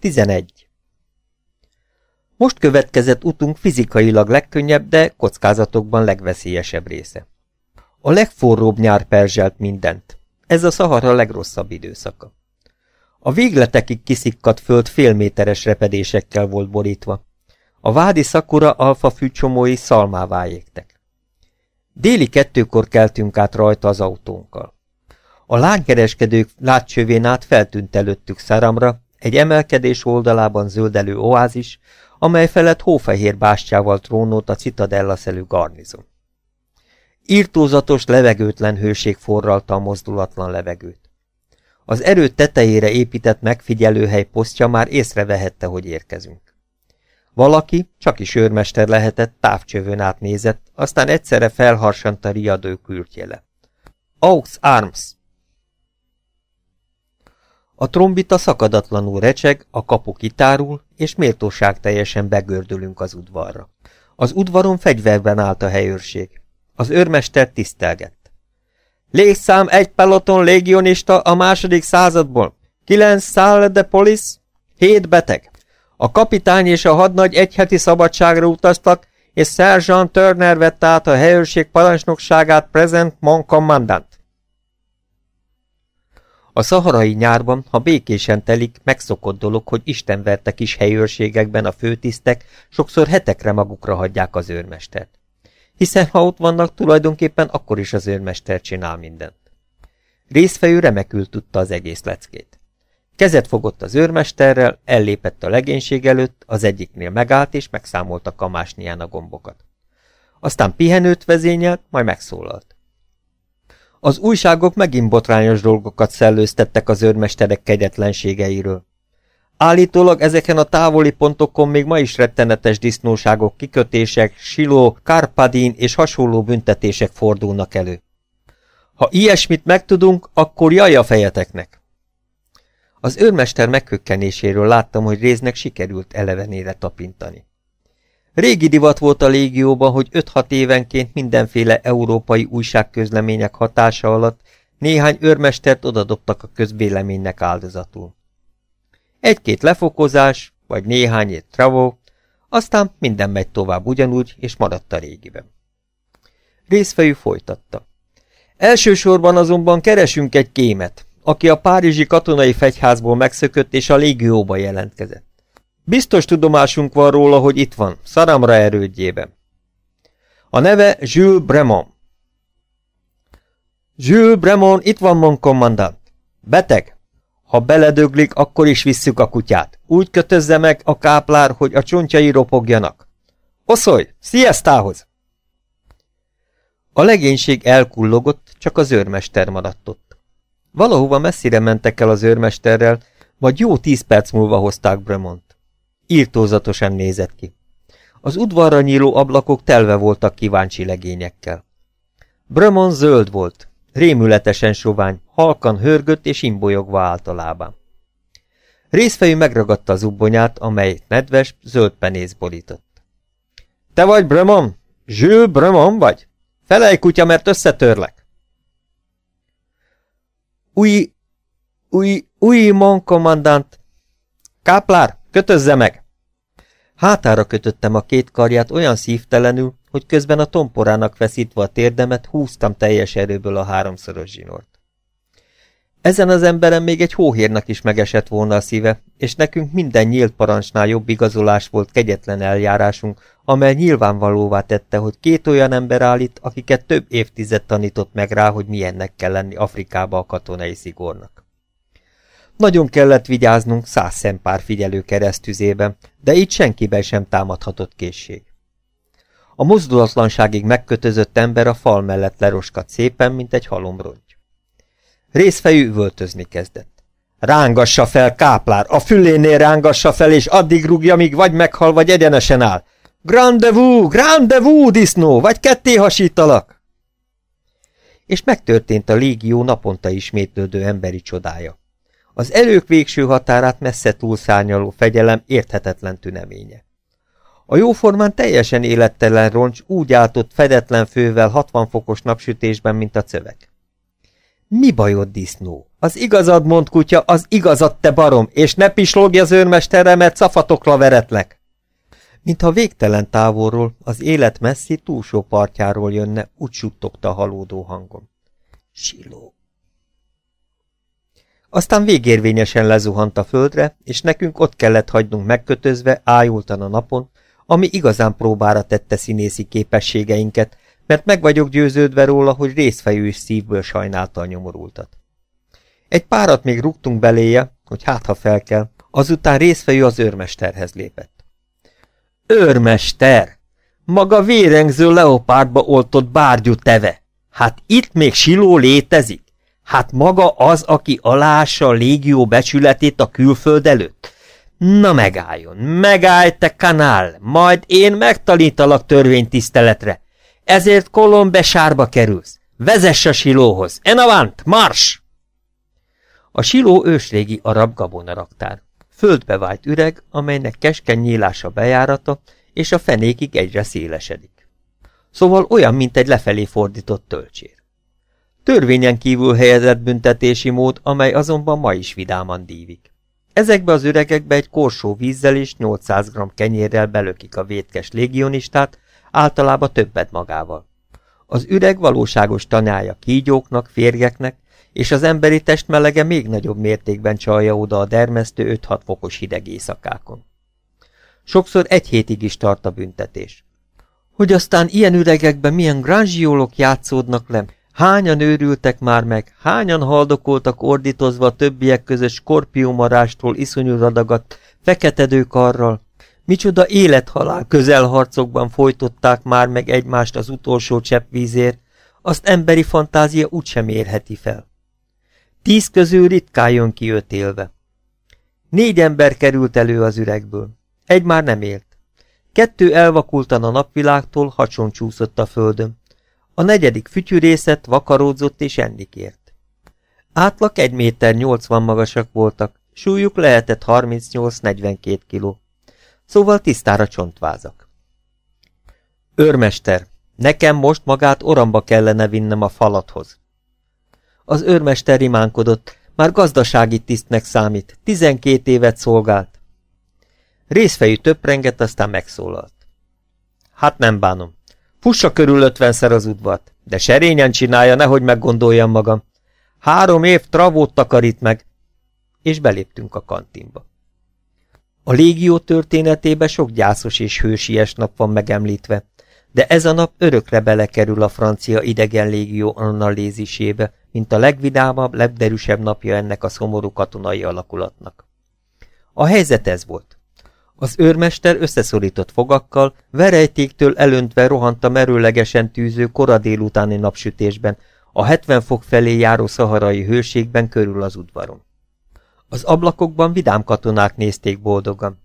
11. Most következett utunk fizikailag legkönnyebb, de kockázatokban legveszélyesebb része. A legforróbb nyár perzselt mindent. Ez a Szahara legrosszabb időszaka. A végletekig kiszikkadt föld félméteres repedésekkel volt borítva. A vádi szakura alfa fűcsomói szalmává égtek. Déli kettőkor keltünk át rajta az autónkkal. A lánykereskedők látcsövén át feltűnt előttük száramra, egy emelkedés oldalában zöldelő oázis, amely felett hófehér bástyával trónolt a citadella szelű garnizon. Írtózatos, levegőtlen hőség forralta a mozdulatlan levegőt. Az erő tetejére épített megfigyelőhely posztja már észrevehette, hogy érkezünk. Valaki, csak is őrmester lehetett, távcsövön átnézett, aztán egyszerre felharsant a riadó kürtjele. Aux Arms! A trombita szakadatlanul recseg, a kapu kitárul, és méltóság teljesen begördülünk az udvarra. Az udvaron fegyverben állt a helyőrség. Az őrmester tisztelgett. Légszám egy peloton légionista a második századból. Kilenc száll de polisz, hét beteg. A kapitány és a hadnagy egy heti szabadságra utaztak, és Sergeant Turner vette át a helyőrség parancsnokságát Present Mon Commandant. A szaharai nyárban, ha békésen telik, megszokott dolog, hogy istenverte kis helyőrségekben a főtisztek sokszor hetekre magukra hagyják az őrmestert. Hiszen ha ott vannak, tulajdonképpen akkor is az őrmester csinál mindent. Részfejű remekül tudta az egész leckét. Kezet fogott az őrmesterrel, ellépett a legénység előtt, az egyiknél megállt és megszámolta kamásnián a gombokat. Aztán pihenőt vezényelt, majd megszólalt. Az újságok megint botrányos dolgokat szellőztettek az őrmesterek kegyetlenségeiről. Állítólag ezeken a távoli pontokon még ma is rettenetes disznóságok, kikötések, siló, kárpadín és hasonló büntetések fordulnak elő. Ha ilyesmit megtudunk, akkor jaj a fejeteknek! Az őrmester meghökkenéséről láttam, hogy résznek sikerült elevenére tapintani. Régi divat volt a légióban, hogy 5-6 évenként mindenféle európai újságközlemények hatása alatt néhány őrmestert odadobtak a közvéleménynek áldozatul. Egy-két lefokozás, vagy néhány egy travó, aztán minden megy tovább ugyanúgy, és maradt a régiben. Részfejű folytatta. Elsősorban azonban keresünk egy kémet, aki a párizsi katonai fegyházból megszökött és a légióba jelentkezett. Biztos tudomásunk van róla, hogy itt van, szaramra erődjében. A neve Jules Bremont. Jules Bremont itt van, mon kommandant. Beteg? Ha beledöglik, akkor is visszük a kutyát. Úgy kötözze meg a káplár, hogy a csontjai ropogjanak. Oszolj, sziasztához! A legénység elkullogott, csak az őrmester maradt ott. Valahova messzire mentek el az őrmesterrel, vagy jó tíz perc múlva hozták Bremont. Írtózatosan nézett ki. Az udvarra nyíló ablakok telve voltak kíváncsi legényekkel. Brömon zöld volt, rémületesen sovány, halkan hörgött és imbolyogva általában. Részfejű megragadta az ubbonyát, amely nedves, zöld penész borított. – Te vagy Brömon? Zsül Brömon vagy? Felej kutya, mert összetörlek! Új, új, új, mon kommandant! Káplár, kötözze meg! Hátára kötöttem a két karját olyan szívtelenül, hogy közben a tomporának veszítve a térdemet húztam teljes erőből a háromszoros zsinort. Ezen az emberen még egy hóhérnak is megesett volna a szíve, és nekünk minden nyílt parancsnál jobb igazolás volt kegyetlen eljárásunk, amely nyilvánvalóvá tette, hogy két olyan ember állít, akiket több évtized tanított meg rá, hogy milyennek kell lenni Afrikába a katonai szigornak. Nagyon kellett vigyáznunk száz szempár figyelő keresztüzében, de így senkiben sem támadhatott készség. A mozdulatlanságig megkötözött ember a fal mellett leroskat szépen, mint egy halomrongy. Részfejű üvöltözni kezdett. Rángassa fel, káplár, a fülénél rángassa fel, és addig rúgja, míg vagy meghal, vagy egyenesen áll. Grandevú, grandevú, disznó, vagy ketté hasítalak! És megtörtént a légió naponta ismétlődő emberi csodája. Az elők végső határát messze túlszárnyaló fegyelem érthetetlen tüneménye. A jóformán teljesen élettelen roncs úgy áltott fedetlen fővel 60 fokos napsütésben, mint a cövek. Mi bajod, disznó? Az igazad, mond kutya, az igazad, te barom, és ne pislogj az őrmesterre, mert szafatokra veretlek. Mintha végtelen távolról, az élet messzi túlsó partjáról jönne, úgy suttogta halódó hangon. Siló. Aztán végérvényesen lezuhant a földre, és nekünk ott kellett hagynunk megkötözve, ájultan a napon, ami igazán próbára tette színészi képességeinket, mert meg vagyok győződve róla, hogy részfejű és szívből sajnálta a nyomorultat. Egy párat még rúgtunk beléje, hogy hát ha fel kell, azután részfejű az őrmesterhez lépett. Őrmester! Maga vérengző leopárdba oltott bárgyú teve! Hát itt még siló létezik? Hát maga az, aki alássa a légió becsületét a külföld előtt? Na megálljon, megállj te kanál, majd én megtanítalak törvénytiszteletre. Ezért Kolombe sárba kerülsz. Vezess a silóhoz. En avant, mars! A siló ősrégi arab gabonaraktár. Földbe vált üreg, amelynek keskeny nyílása bejárata, és a fenékig egyre szélesedik. Szóval olyan, mint egy lefelé fordított tölcsér. Törvényen kívül helyezett büntetési mód, amely azonban ma is vidáman dívik. Ezekbe az üregekbe egy korsó vízzel és 800 g kenyérrel belökik a vétkes légionistát, általában többet magával. Az üreg valóságos tanyája kígyóknak, férgeknek, és az emberi test melege még nagyobb mértékben csalja oda a dermesztő 5-6 fokos hideg éjszakákon. Sokszor egy hétig is tart a büntetés. Hogy aztán ilyen üregekben milyen gránzsiólok játszódnak le, hányan őrültek már meg, hányan haldokoltak ordítozva a többiek között skorpiumarástól iszonyú radagat, feketedőkarral, Micsoda élethalál közelharcokban folytották már meg egymást az utolsó csepp vízért, azt emberi fantázia úgysem érheti fel. Tíz közül ritkán jön ki öt élve. Négy ember került elő az üregből. Egy már nem élt. Kettő elvakultan a napvilágtól hacson csúszott a földön. A negyedik fütyűrészet vakaródzott és enni kért. Átlag egy méter nyolcvan magasak voltak, súlyuk lehetett 38-42 kiló. Szóval tisztára csontvázak. Őrmester, nekem most magát oramba kellene vinnem a falathoz. Az őrmester rimánkodott, már gazdasági tisztnek számít, tizenkét évet szolgált. Részfejű töprenget, aztán megszólalt. Hát nem bánom. Fussa körül ötvenszer az udvart, de serényen csinálja, nehogy meggondoljam magam. Három év travót takarít meg. És beléptünk a kantinba. A légió történetébe sok gyászos és hősies nap van megemlítve, de ez a nap örökre belekerül a francia idegen légió analízisébe, mint a legvidámabb, legderűsebb napja ennek a szomorú katonai alakulatnak. A helyzet ez volt. Az őrmester összeszorított fogakkal, verejtéktől elöntve rohant a merőlegesen tűző kora délutáni napsütésben, a 70 fok felé járó szaharai hőségben körül az udvaron. Az ablakokban vidám katonák nézték boldogan.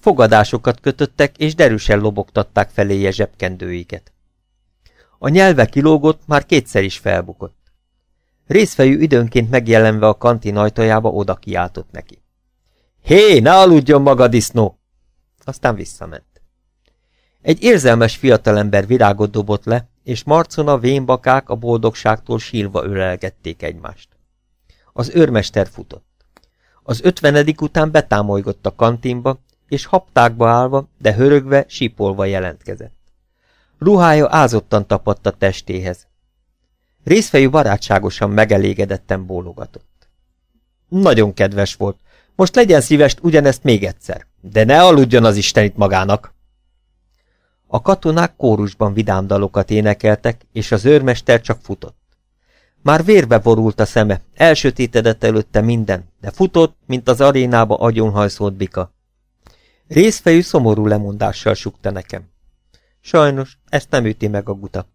Fogadásokat kötöttek, és derűsen lobogtatták feléje zsebkendőiket. A nyelve kilógott, már kétszer is felbukott. Részfejű időnként megjelenve a kantin ajtajába oda kiáltott neki. Hé, ne aludjon maga, disznó! Aztán visszament. Egy érzelmes fiatalember virágot dobott le, és marcon a vénbakák a boldogságtól sírva ölelgették egymást. Az őrmester futott. Az ötvenedik után betámolygott a kantinba, és haptákba állva, de hörögve, sipolva jelentkezett. Ruhája ázottan tapadt a testéhez. Részfejű barátságosan megelégedetten bólogatott. Nagyon kedves volt. Most legyen szíves ugyanezt még egyszer, de ne aludjon az Isten itt magának. A katonák kórusban vidám dalokat énekeltek, és az őrmester csak futott. Már vérbe borult a szeme, elsötétedett előtte minden, de futott, mint az arénába agyonhajszolt bika. Részfejű szomorú lemondással sukta nekem. Sajnos, ezt nem üti meg a guta.